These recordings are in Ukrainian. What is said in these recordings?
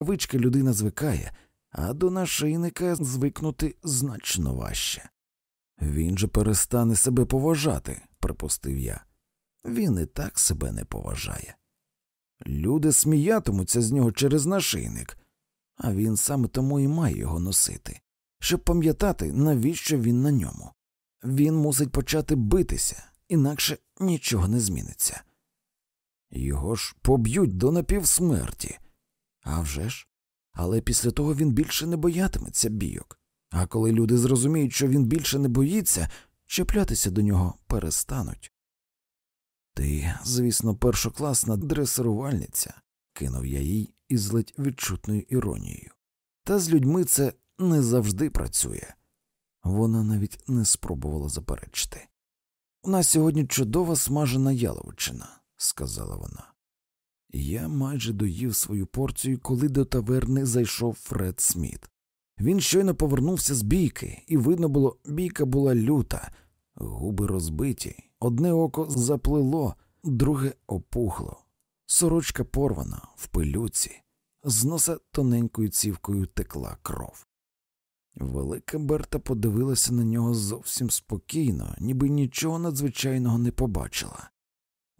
рукавички людина звикає, а до нашийника звикнути значно важче. Він же перестане себе поважати, припустив я. Він і так себе не поважає. Люди сміятимуться з нього через нашийник, а він саме тому і має його носити, щоб пам'ятати, навіщо він на ньому. Він мусить почати битися, інакше нічого не зміниться. Його ж поб'ють до напівсмерті. А вже ж. Але після того він більше не боятиметься бійок. А коли люди зрозуміють, що він більше не боїться, чіплятися до нього перестануть. Ти, звісно, першокласна дресирувальниця, кинув я їй із ледь відчутною іронією. Та з людьми це не завжди працює. Вона навіть не спробувала заперечити. У нас сьогодні чудова смажена яловичина, сказала вона. Я майже доїв свою порцію, коли до таверни зайшов Фред Сміт. Він щойно повернувся з бійки, і видно було, бійка була люта, губи розбиті, одне око заплило, друге опухло, сорочка порвана в пилюці, з носа тоненькою цівкою текла кров. Велика Берта подивилася на нього зовсім спокійно, ніби нічого надзвичайного не побачила.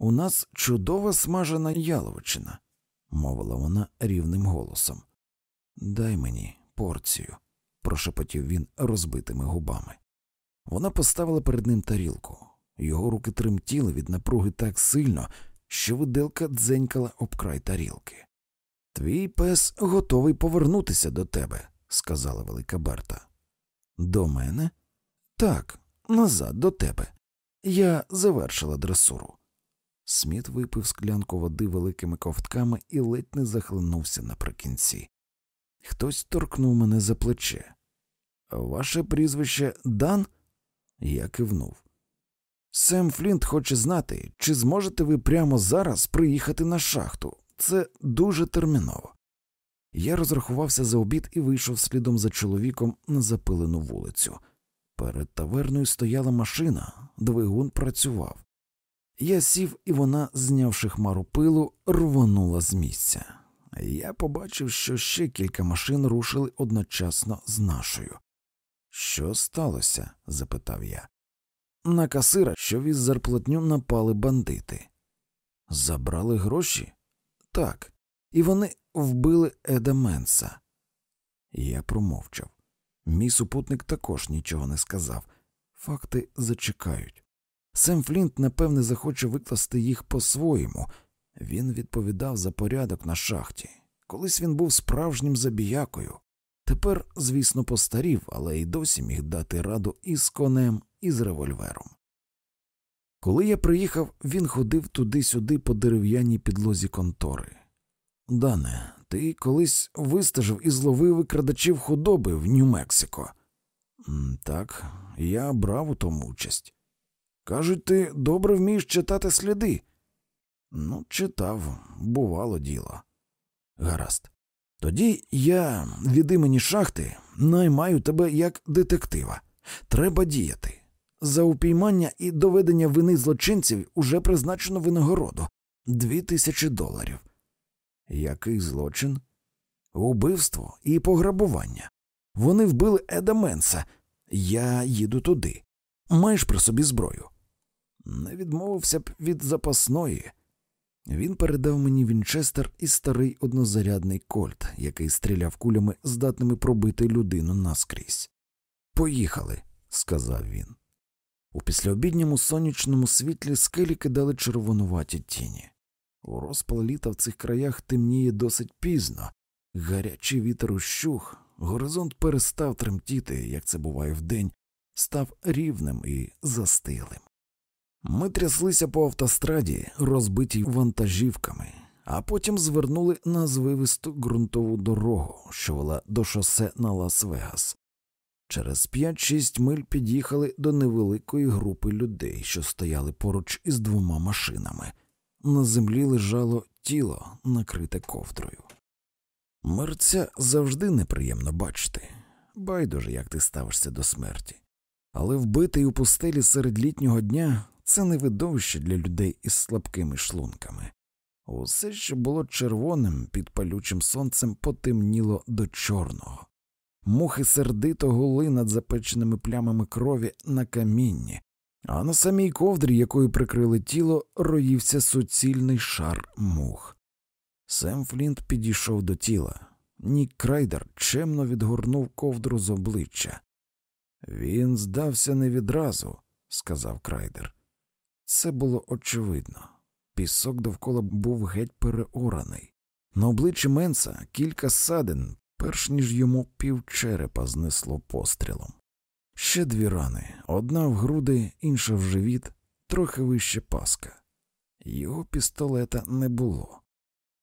У нас чудова смажена яловичина, мовила вона рівним голосом. Дай мені порцію, прошепотів він розбитими губами. Вона поставила перед ним тарілку. Його руки тремтіли від напруги так сильно, що виделка дзенькала об край тарілки. Твій пес готовий повернутися до тебе, сказала велика Берта. До мене? Так, назад до тебе. Я завершила дресуру. Сміт випив склянку води великими ковтками і ледь не захлинувся наприкінці. Хтось торкнув мене за плече. Ваше прізвище Дан? Я кивнув. Сем Флінт хоче знати, чи зможете ви прямо зараз приїхати на шахту. Це дуже терміново. Я розрахувався за обід і вийшов слідом за чоловіком на запилену вулицю. Перед таверною стояла машина, двигун працював. Я сів, і вона, знявши хмару пилу, рвонула з місця. Я побачив, що ще кілька машин рушили одночасно з нашою. Що сталося? запитав я. На касира, що віз зарплатню, напали бандити. Забрали гроші? Так, і вони вбили Еда Менса. Я промовчав. Мій супутник також нічого не сказав. Факти зачекають. Сем Флінт, напевне, захоче викласти їх по-своєму. Він відповідав за порядок на шахті. Колись він був справжнім забіякою. Тепер, звісно, постарів, але й досі міг дати раду і з конем, і з револьвером. Коли я приїхав, він ходив туди-сюди по дерев'яній підлозі контори. Дане, ти колись вистежив і зловив викрадачів худоби в Нью-Мексико. Так, я брав у тому участь. Кажуть, ти добре вмієш читати сліди. Ну, читав, бувало діло. Гаразд. Тоді я від імені шахти наймаю тебе як детектива. Треба діяти. За упіймання і доведення вини злочинців уже призначено винагороду дві тисячі доларів. Який злочин? Убивство і пограбування. Вони вбили Еда Менса. Я їду туди. Маєш при собі зброю. Не відмовився б від запасної. Він передав мені Вінчестер і старий однозарядний кольт, який стріляв кулями, здатними пробити людину наскрізь. Поїхали, сказав він. У післяобідньому сонячному світлі скелі кидали червонуваті тіні. У розпал літа в цих краях темніє досить пізно, гарячий вітер ущух, горизонт перестав тремтіти, як це буває вдень, став рівним і застилим. Ми тряслися по автостраді, розбитій вантажівками, а потім звернули на звивисту ґрунтову дорогу, що вела до шосе на Лас-Вегас. Через 5-6 миль під'їхали до невеликої групи людей, що стояли поруч із двома машинами. На землі лежало тіло, накрите ковдрою. Мерця завжди неприємно бачити. Байдуже, як ти ставишся до смерті. Але вбитий у пустелі серед літнього дня це не видовище для людей із слабкими шлунками. Усе, що було червоним під палючим сонцем, потемніло до чорного. Мухи сердито гули над запеченими плямами крові на камінні, а на самій ковдрі, якою прикрили тіло, роївся суцільний шар мух. Сем Флінт підійшов до тіла. Нік Крайдер чемно відгорнув ковдру з обличчя. Він здався не відразу, сказав Крайдер. Це було очевидно. Пісок довкола був геть переораний. На обличчі Менса кілька садин, перш ніж йому півчерепа знесло пострілом. Ще дві рани одна в груди, інша в живіт, трохи вище паска. Його пістолета не було.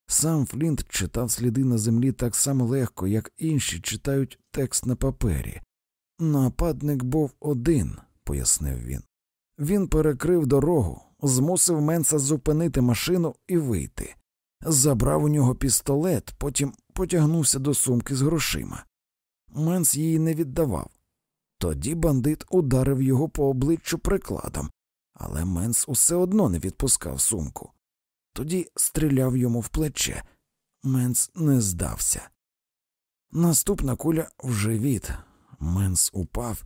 Сам Флінт читав сліди на землі так само легко, як інші читають текст на папері. Нападник був один, пояснив він. Він перекрив дорогу, змусив Менса зупинити машину і вийти. Забрав у нього пістолет, потім потягнувся до сумки з грошима. Менс її не віддавав. Тоді бандит ударив його по обличчю прикладом, але Менс усе одно не відпускав сумку. Тоді стріляв йому в плече. Менс не здався. Наступна куля в живіт. Менс упав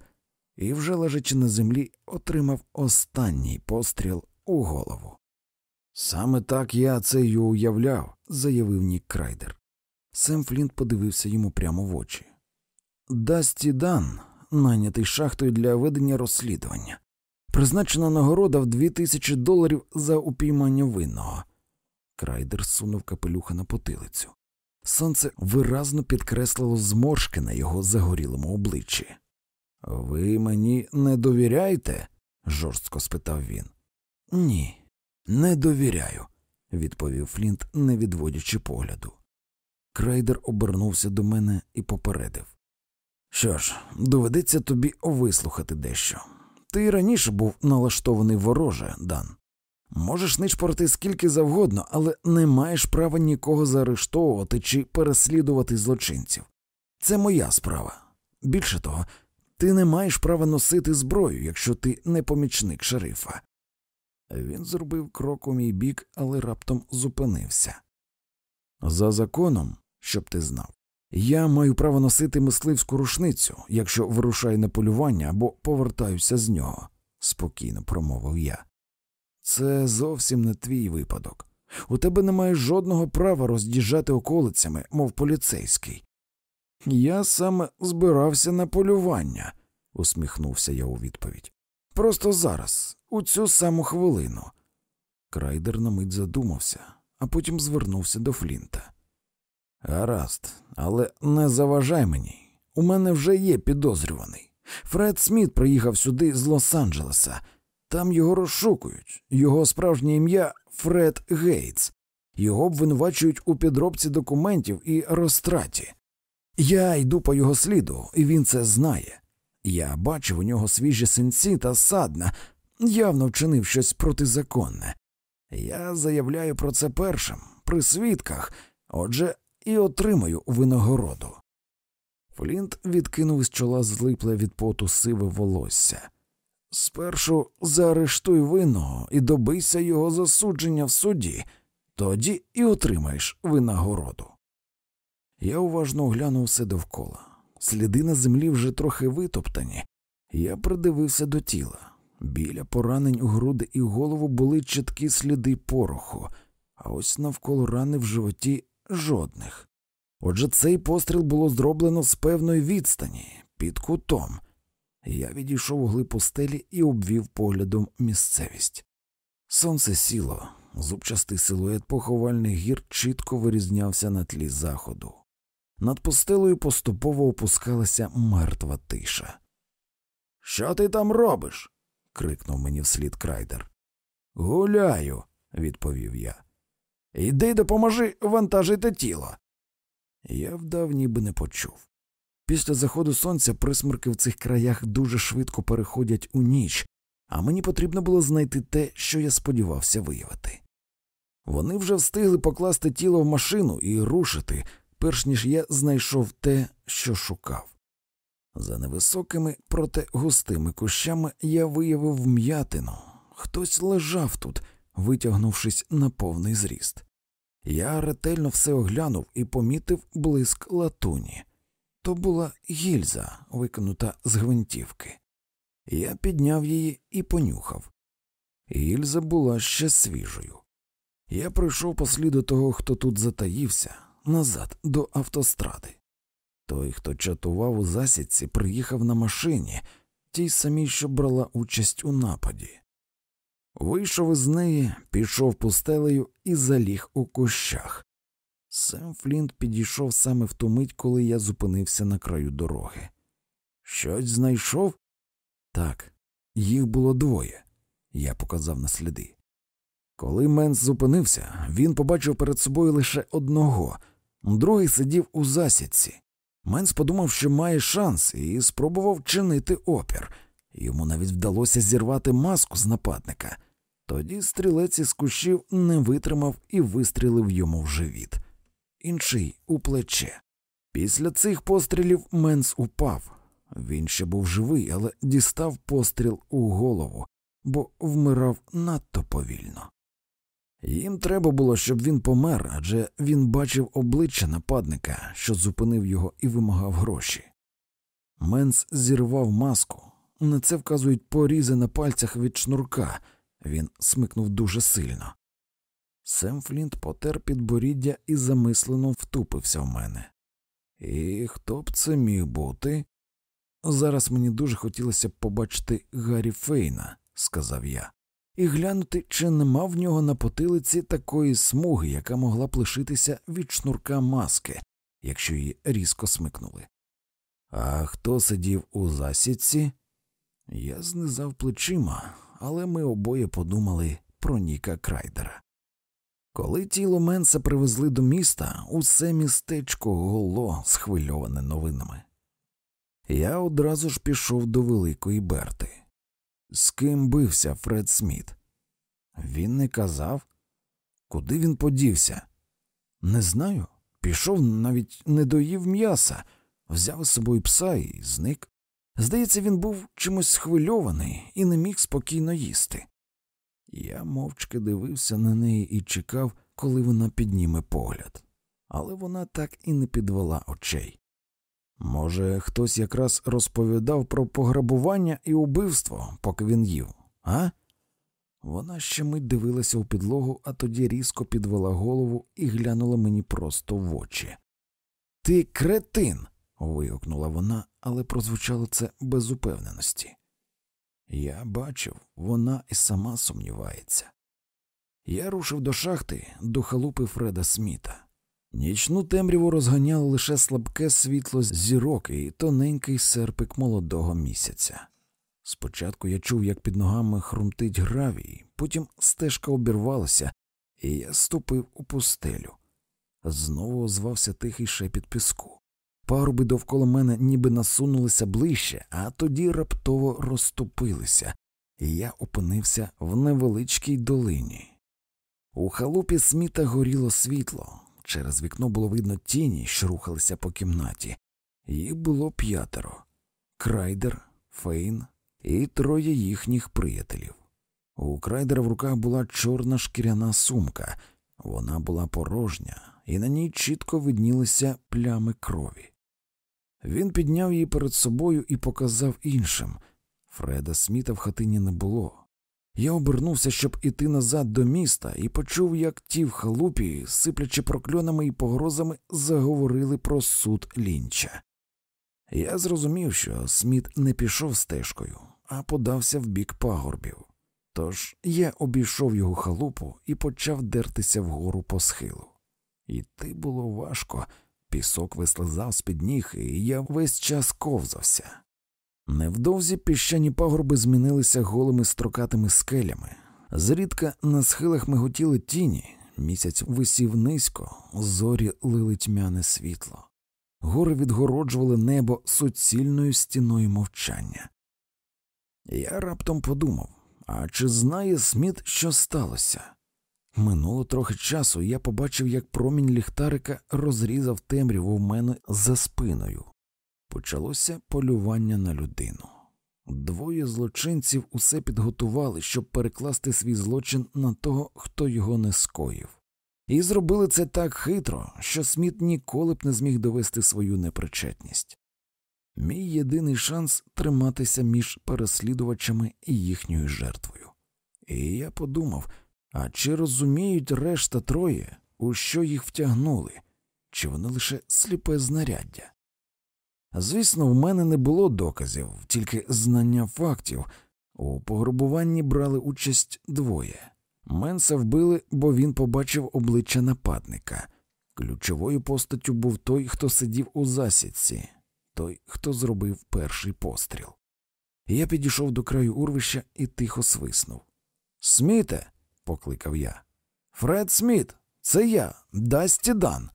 і, вже лежачи на землі, отримав останній постріл у голову. Саме так я це й уявляв, заявив Нік Крайдер. Сем Флінт подивився йому прямо в очі. Дасті Дан, найнятий шахтою для ведення розслідування, призначена нагорода в дві тисячі доларів за упіймання винного. Крайдер сунув капелюха на потилицю. Сонце виразно підкреслило зморшки на його загорілому обличчі. Ви мені не довіряєте? жорстко спитав він. Ні, не довіряю, відповів Флінт, не відводячи погляду. Крайдер обернувся до мене і попередив. Що ж, доведеться тобі вислухати дещо. Ти раніше був налаштований вороже, Дан. Можеш нишпорити скільки завгодно, але не маєш права нікого заарештовувати чи переслідувати злочинців. Це моя справа. Більше того, ти не маєш права носити зброю, якщо ти не помічник шерифа. Він зробив крок у мій бік, але раптом зупинився. За законом, щоб ти знав, я маю право носити мисливську рушницю, якщо вирушаю на полювання або повертаюся з нього, спокійно промовив я. Це зовсім не твій випадок. У тебе немає жодного права роз'їжджати околицями, мов поліцейський. Я саме збирався на полювання, усміхнувся я у відповідь. Просто зараз, у цю саму хвилину. Крайдер на мить задумався, а потім звернувся до Флінта. Гаразд, але не заважай мені. У мене вже є підозрюваний. Фред Сміт приїхав сюди з Лос-Анджелеса. Там його розшукують. Його справжнє ім'я Фред Гейтс. Його обвинувачують у підробці документів і розтраті. Я йду по його сліду, і він це знає. Я бачив у нього свіжі синці та садна, явно вчинив щось протизаконне. Я заявляю про це першим, при свідках, отже, і отримаю винагороду. Флінт відкинув з чола злипле від поту сиве волосся. Спершу заарештуй винного і добийся його засудження в суді, тоді і отримаєш винагороду. Я уважно оглянув все довкола. Сліди на землі вже трохи витоптані. Я придивився до тіла. Біля поранень у груди і голову були чіткі сліди пороху, а ось навколо рани в животі жодних. Отже, цей постріл було зроблено з певної відстані, під кутом. Я відійшов у глиб постелі і обвів поглядом місцевість. Сонце сіло, зубчастий силует поховальних гір чітко вирізнявся на тлі заходу. Над постелею поступово опускалася мертва тиша. Що ти там робиш? крикнув мені вслід крайдер. Гуляю, відповів я. Іди допоможи вантажити тіло. Я вдав, ніби не почув. Після заходу сонця присмерки в цих краях дуже швидко переходять у ніч, а мені потрібно було знайти те, що я сподівався виявити. Вони вже встигли покласти тіло в машину і рушити, перш ніж я знайшов те, що шукав. За невисокими, проте густими кущами я виявив м'ятину. Хтось лежав тут, витягнувшись на повний зріст. Я ретельно все оглянув і помітив блиск латуні. То була гільза, викинута з гвинтівки. Я підняв її і понюхав. Гільза була ще свіжою. Я прийшов по сліду того, хто тут затаївся, назад до автостради. Той, хто чатував у засідці, приїхав на машині, тій самій, що брала участь у нападі. Вийшов із неї, пішов пустелею і заліг у кущах. Сем Флінт підійшов саме в ту мить, коли я зупинився на краю дороги. Щось знайшов? Так, їх було двоє, я показав на сліди. Коли Менс зупинився, він побачив перед собою лише одного, другий сидів у засідці. Менс подумав, що має шанс, і спробував чинити опір. Йому навіть вдалося зірвати маску з нападника. Тоді стрілець із кущів не витримав і вистрілив йому в живіт, інший у плече. Після цих пострілів Менс упав. Він ще був живий, але дістав постріл у голову, бо вмирав надто повільно. Їм треба було, щоб він помер, адже він бачив обличчя нападника, що зупинив його і вимагав гроші. Менс зірвав маску. На це вказують порізи на пальцях від шнурка. Він смикнув дуже сильно. Сем Флінт потер підборіддя і замислено втупився в мене. І хто б це міг бути? Зараз мені дуже хотілося б побачити Гаррі Фейна, сказав я і глянути, чи нема в нього на потилиці такої смуги, яка могла б лишитися від шнурка маски, якщо її різко смикнули. А хто сидів у засідці? Я знизав плечима, але ми обоє подумали про Ніка Крайдера. Коли тіло Менса привезли до міста, усе містечко голо схвильоване новинами. Я одразу ж пішов до Великої Берти. З ким бився Фред Сміт? Він не казав, куди він подівся? Не знаю. Пішов, навіть не доїв м'яса, взяв з собою пса і зник. Здається, він був чимось схвильований і не міг спокійно їсти. Я мовчки дивився на неї і чекав, коли вона підніме погляд, але вона так і не підвела очей. Може, хтось якраз розповідав про пограбування і убивство, поки він їв, а? Вона ще мить дивилася у підлогу, а тоді різко підвела голову і глянула мені просто в очі. Ти кретин. вигукнула вона, але прозвучало це без упевненості. Я бачив, вона і сама сумнівається. Я рушив до шахти до халупи Фреда Сміта. Нічну темряву розганяло лише слабке світло зірок і тоненький серпик молодого місяця. Спочатку я чув, як під ногами хрумтить гравій, потім стежка обірвалася, і я ступив у пустелю. Знову озвався тихий шепіт піску. Паруби довкола мене ніби насунулися ближче, а тоді раптово розступилися, і я опинився в невеличкій долині. У халупі сміта горіло світло. Через вікно було видно тіні, що рухалися по кімнаті. Їх було п'ятеро крайдер, Фейн і троє їхніх приятелів. У крайдера в руках була чорна шкіряна сумка, вона була порожня, і на ній чітко виднілися плями крові. Він підняв її перед собою і показав іншим. Фреда Сміта в хатині не було. Я обернувся, щоб іти назад до міста, і почув, як ті в халупі, сиплячи прокльонами і погрозами, заговорили про суд лінча. Я зрозумів, що Сміт не пішов стежкою, а подався в бік пагорбів. Тож я обійшов його халупу і почав дертися вгору по схилу. Іти було важко, пісок вислизав з під ніг, і я весь час ковзався. Невдовзі піщані пагорби змінилися голими строкатими скелями. Зрідка на схилах миготіли тіні, місяць висів низько, зорі лили тьмяне світло. Гори відгороджували небо суцільною стіною мовчання. Я раптом подумав а чи знає Сміт, що сталося? Минуло трохи часу, і я побачив, як промінь ліхтарика розрізав темряву в мене за спиною. Почалося полювання на людину. Двоє злочинців усе підготували, щоб перекласти свій злочин на того, хто його не скоїв. І зробили це так хитро, що Сміт ніколи б не зміг довести свою непричетність. Мій єдиний шанс триматися між переслідувачами і їхньою жертвою. І я подумав а чи розуміють решта троє, у що їх втягнули, чи вони лише сліпе знаряддя? Звісно, в мене не було доказів, тільки знання фактів. У пограбуванні брали участь двоє. Менса вбили, бо він побачив обличчя нападника. Ключовою постаттю був той, хто сидів у засідці, той, хто зробив перший постріл. Я підійшов до краю урвища і тихо свиснув. Сміте, покликав я. Фред Сміт, це я, Дасті Дан.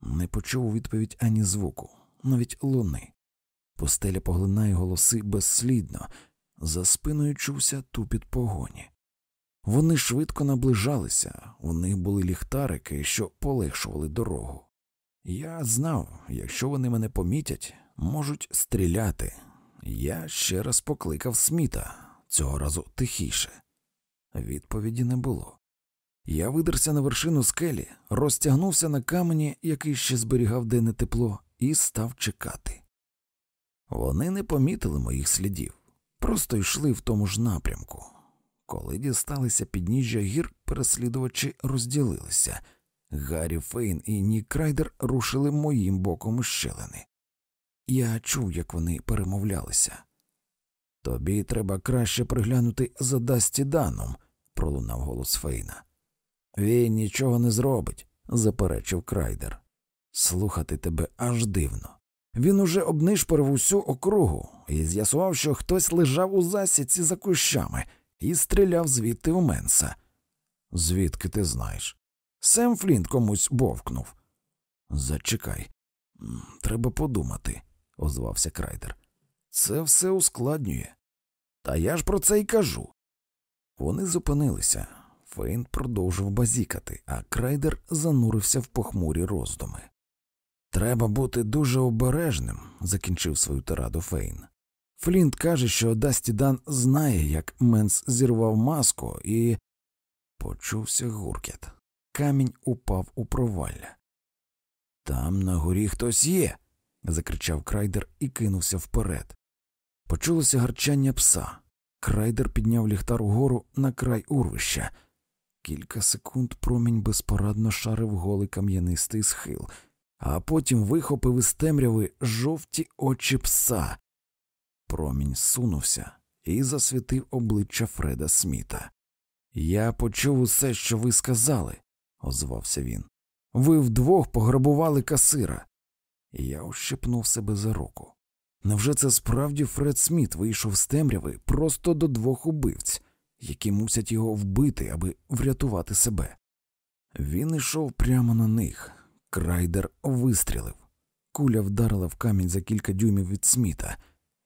Не почув у відповідь ані звуку, навіть луни. Постеля поглинає голоси безслідно, за спиною чувся тупіт погоні. Вони швидко наближалися, у них були ліхтарики, що полегшували дорогу. Я знав, якщо вони мене помітять, можуть стріляти. Я ще раз покликав Сміта, цього разу тихіше. Відповіді не було. Я видерся на вершину скелі, розтягнувся на камені, який ще зберігав денне тепло, і став чекати. Вони не помітили моїх слідів, просто йшли в тому ж напрямку. Коли дісталися підніжжя гір, переслідувачі розділилися. Гаррі Фейн і Нік Крайдер рушили моїм боком щелини. Я чув, як вони перемовлялися. Тобі треба краще приглянути за Дасті Даном, пролунав голос Фейна. Він нічого не зробить, заперечив крайдер. Слухати тебе аж дивно. Він уже обнишпорив усю округу і з'ясував, що хтось лежав у засідці за кущами і стріляв звідти у Менса. Звідки ти знаєш? Сем Флінт комусь бовкнув. Зачекай, треба подумати, озвався крайдер. Це все ускладнює. Та я ж про це й кажу. Вони зупинилися. Фейн продовжив базікати, а крайдер занурився в похмурі роздуми. Треба бути дуже обережним, закінчив свою тираду Фейн. Флінт каже, що Дасті Дан знає, як Менс зірвав маску, і. Почувся гуркет. Камінь упав у провалля. Там на горі хтось є. закричав крайдер і кинувся вперед. Почулося гарчання пса. Крайдер підняв ліхтар угору на край урвища. Кілька секунд промінь безпорадно шарив голий кам'янистий схил, а потім вихопив із темряви жовті очі пса. Промінь сунувся і засвітив обличчя Фреда Сміта. Я почув усе, що ви сказали, озвався він. Ви вдвох пограбували касира. Я ущипнув себе за руку. Невже це справді Фред Сміт вийшов з темряви просто до двох убивць, які мусять його вбити, аби врятувати себе? Він йшов прямо на них. Крайдер вистрілив. Куля вдарила в камінь за кілька дюймів від Сміта.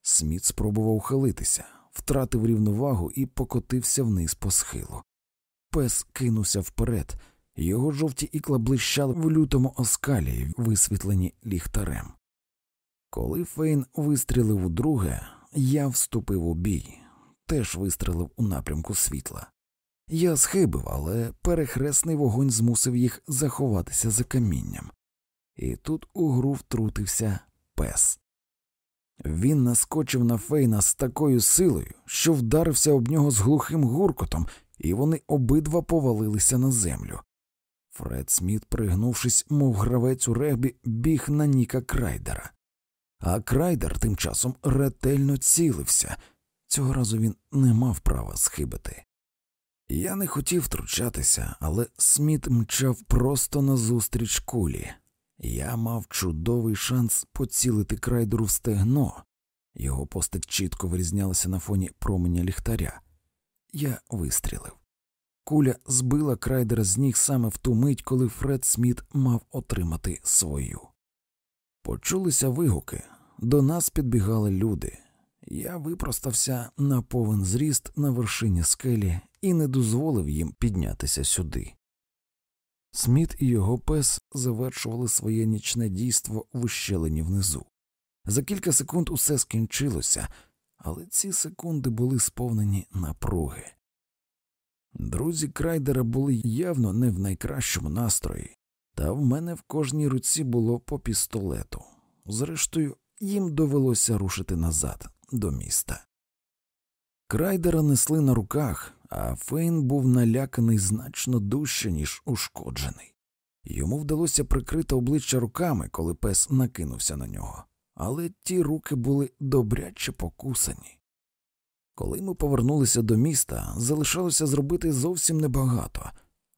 Сміт спробував ухилитися, втратив рівновагу і покотився вниз по схилу. Пес кинувся вперед, його жовті ікла блищали в лютому оскалі, висвітлені ліхтарем. Коли Фейн вистрілив удруге, я вступив у бій, теж вистрілив у напрямку світла. Я схибив, але перехресний вогонь змусив їх заховатися за камінням. І тут у гру втрутився пес. Він наскочив на Фейна з такою силою, що вдарився об нього з глухим гуркотом, і вони обидва повалилися на землю. Фред Сміт, пригнувшись, мов гравець у регбі, біг на Ніка Крайдера. А крайдер тим часом ретельно цілився. Цього разу він не мав права схибити. Я не хотів втручатися, але Сміт мчав просто назустріч кулі. Я мав чудовий шанс поцілити крайдеру в стегно. Його постать чітко вирізнялася на фоні променя ліхтаря. Я вистрілив. Куля збила крайдера з ніг саме в ту мить, коли Фред Сміт мав отримати свою. Почулися вигуки, до нас підбігали люди. Я випростався на повен зріст на вершині скелі і не дозволив їм піднятися сюди. Сміт і його пес завершували своє нічне дійство в ущелині внизу. За кілька секунд усе скінчилося, але ці секунди були сповнені напруги. Друзі крайдера були явно не в найкращому настрої, та в мене в кожній руці було по пістолету. Зрештою, їм довелося рушити назад до міста. Крайдера несли на руках, а Фейн був наляканий значно дужче, ніж ушкоджений. Йому вдалося прикрити обличчя руками, коли пес накинувся на нього, але ті руки були добряче покусані. Коли ми повернулися до міста, залишалося зробити зовсім небагато.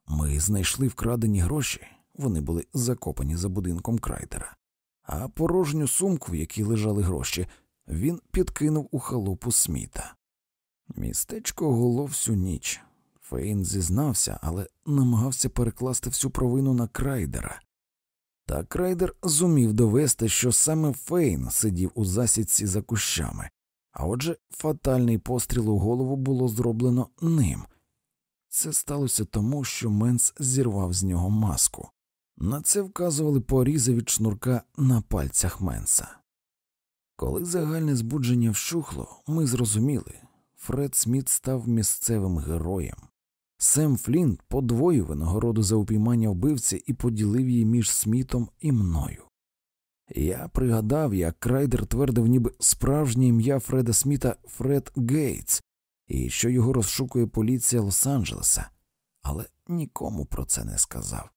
Ми знайшли вкрадені гроші, вони були закопані за будинком крайдера, а порожню сумку, в якій лежали гроші, він підкинув у халупу сміта. Містечко гуло всю ніч. Фейн зізнався, але намагався перекласти всю провину на крайдера. Та крайдер зумів довести, що саме Фейн сидів у засідці за кущами, а отже, фатальний постріл у голову було зроблено ним. Це сталося тому, що Менс зірвав з нього маску. На це вказували порізи від шнурка на пальцях Менса. Коли загальне збудження вщухло, ми зрозуміли Фред Сміт став місцевим героєм. Сем Флінт подвоїв винагороду за упіймання вбивці і поділив її між Смітом і мною. Я пригадав, як Крайдер твердив, ніби справжнє ім'я Фреда Сміта Фред Гейтс, і що його розшукує поліція Лос-Анджелеса, але нікому про це не сказав.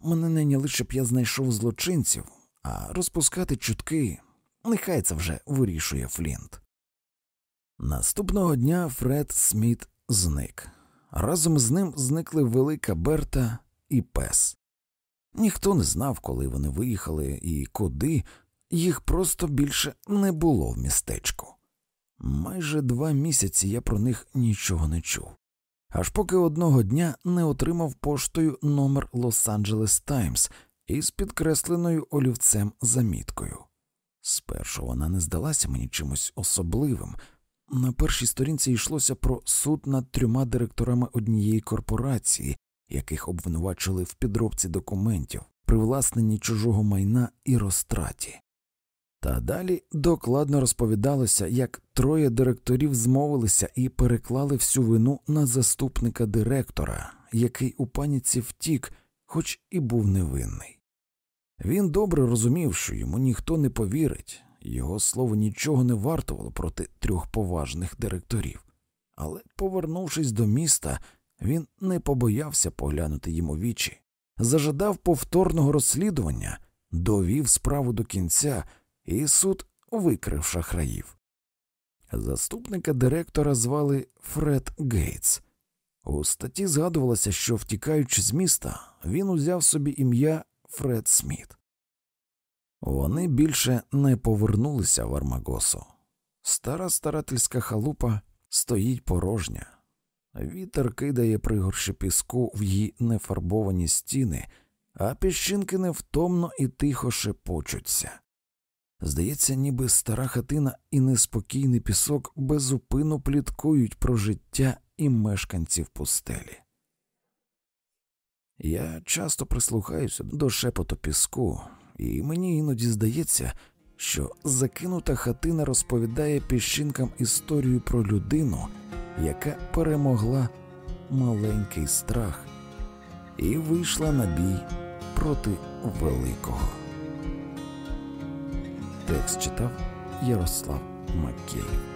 Мене найняли, щоб я знайшов злочинців, а розпускати чутки нехай це вже вирішує Флінт. Наступного дня Фред Сміт зник. Разом з ним зникли велика Берта і пес. Ніхто не знав, коли вони виїхали і куди, їх просто більше не було в містечку. Майже два місяці я про них нічого не чув, аж поки одного дня не отримав поштою номер Лос-Анджелес Таймс із підкресленою олівцем заміткою. Спершу вона не здалася мені чимось особливим. На першій сторінці йшлося про суд над трьома директорами однієї корпорації, яких обвинувачили в підробці документів, привласненні чужого майна і розтраті. Та далі докладно розповідалося, як троє директорів змовилися і переклали всю вину на заступника директора, який у паніці втік, хоч і був невинний. Він добре розумів, що йому ніхто не повірить, його слово нічого не вартувало проти трьох поважних директорів, але, повернувшись до міста, він не побоявся поглянути їм у вічі, зажадав повторного розслідування, довів справу до кінця, і суд викрив шахраїв. Заступника директора звали Фред Гейтс. У статті згадувалося, що, втікаючи з міста, він узяв собі ім'я Фред Сміт. Вони більше не повернулися в Армагосу. Стара старательська халупа стоїть порожня, вітер кидає пригорші піску в її нефарбовані стіни, а піщинки невтомно і тихо шепочуться. Здається, ніби стара хатина і неспокійний пісок безупину пліткують про життя і мешканців пустелі. Я часто прислухаюся до шепоту піску, і мені іноді здається, що закинута хатина розповідає піщинкам історію про людину, яка перемогла маленький страх і вийшла на бій проти великого. Текст читав Ярослав Макеєв